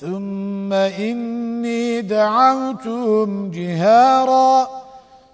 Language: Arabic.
ثم إني دعوتهم جهاراً